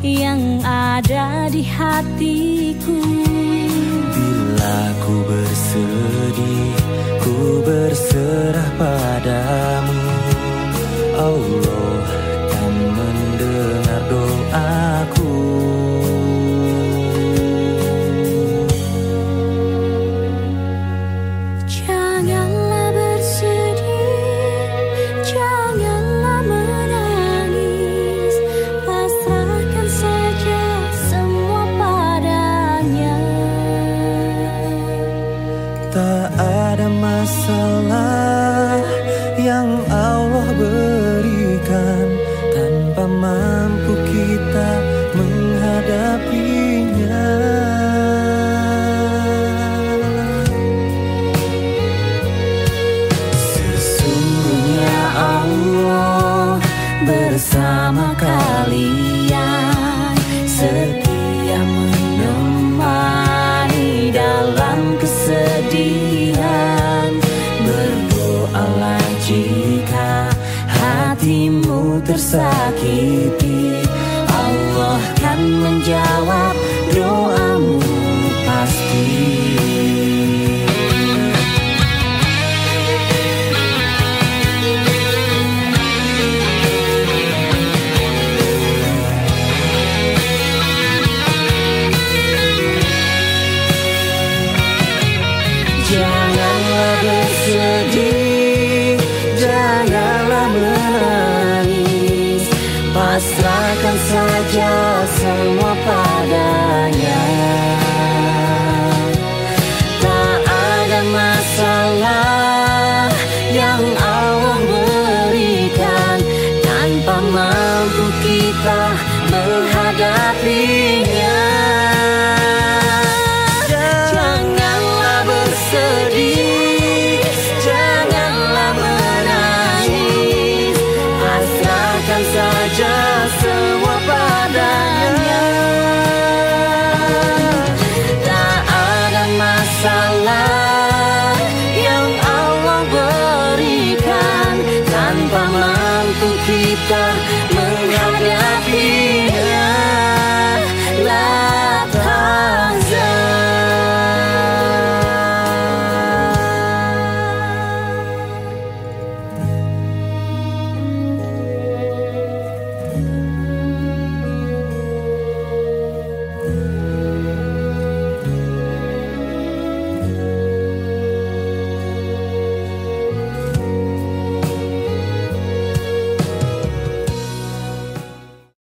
yang ada di hatiku. Bila ku bersedih Tak ada masalah yang Allah berikan. Tanpa mampu kita menghadapinya. Sesungguhnya Allah bersama kalian kesedihan Berdoalah jika hatimu tersakiti. Allah kan menjawab serahkan saja semua padanya. Tak ada masalah yang Allah berikan. Tanpa mampu kita menghadapi pamanku kita